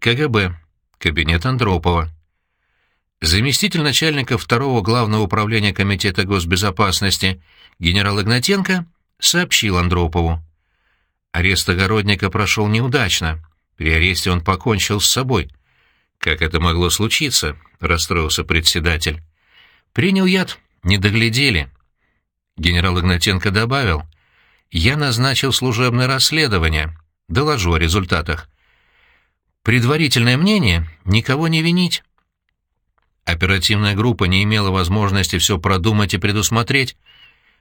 КГБ. Кабинет Андропова. Заместитель начальника второго главного управления Комитета госбезопасности генерал Игнатенко сообщил Андропову. Арест огородника прошел неудачно. При аресте он покончил с собой. «Как это могло случиться?» — расстроился председатель. «Принял яд, не доглядели». Генерал Игнатенко добавил. «Я назначил служебное расследование. Доложу о результатах. Предварительное мнение — никого не винить». Оперативная группа не имела возможности все продумать и предусмотреть.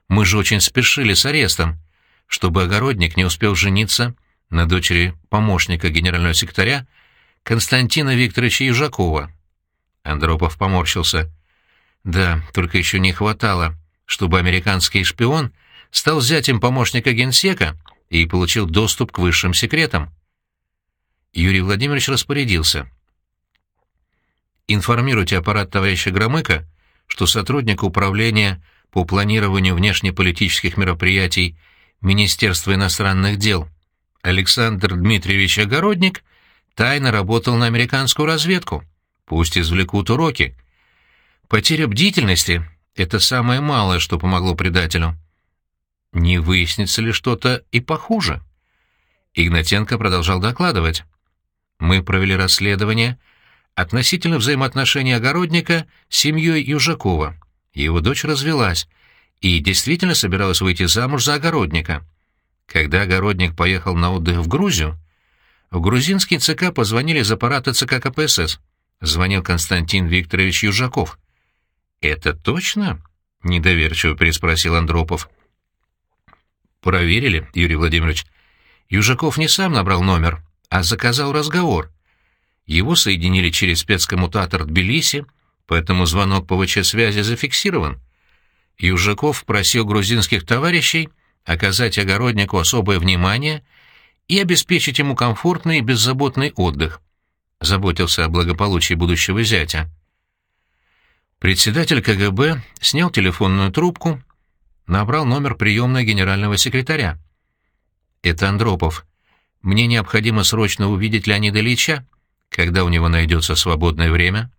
Мы же очень спешили с арестом, чтобы огородник не успел жениться на дочери помощника генерального секретаря Константина Викторовича Южакова. Андропов поморщился. Да, только еще не хватало, чтобы американский шпион стал зятем помощника генсека и получил доступ к высшим секретам. Юрий Владимирович распорядился — информируйте аппарат товарища Громыка, что сотрудник управления по планированию внешнеполитических мероприятий Министерства иностранных дел Александр Дмитриевич Огородник тайно работал на американскую разведку. Пусть извлекут уроки. Потеря бдительности — это самое малое, что помогло предателю. Не выяснится ли что-то и похуже? Игнатенко продолжал докладывать. Мы провели расследование — относительно взаимоотношений огородника с семьей Южакова. Его дочь развелась и действительно собиралась выйти замуж за огородника. Когда огородник поехал на отдых в Грузию, в грузинский ЦК позвонили из аппарата ЦК КПСС. Звонил Константин Викторович Южаков. «Это точно?» — недоверчиво переспросил Андропов. «Проверили, Юрий Владимирович. Южаков не сам набрал номер, а заказал разговор. Его соединили через спецкоммутатор Тбилиси, поэтому звонок по ВЧ-связи зафиксирован. Южаков просил грузинских товарищей оказать огороднику особое внимание и обеспечить ему комфортный и беззаботный отдых. Заботился о благополучии будущего зятя. Председатель КГБ снял телефонную трубку, набрал номер приемной генерального секретаря. «Это Андропов. Мне необходимо срочно увидеть Леонида Ильича. Когда у него найдется свободное время?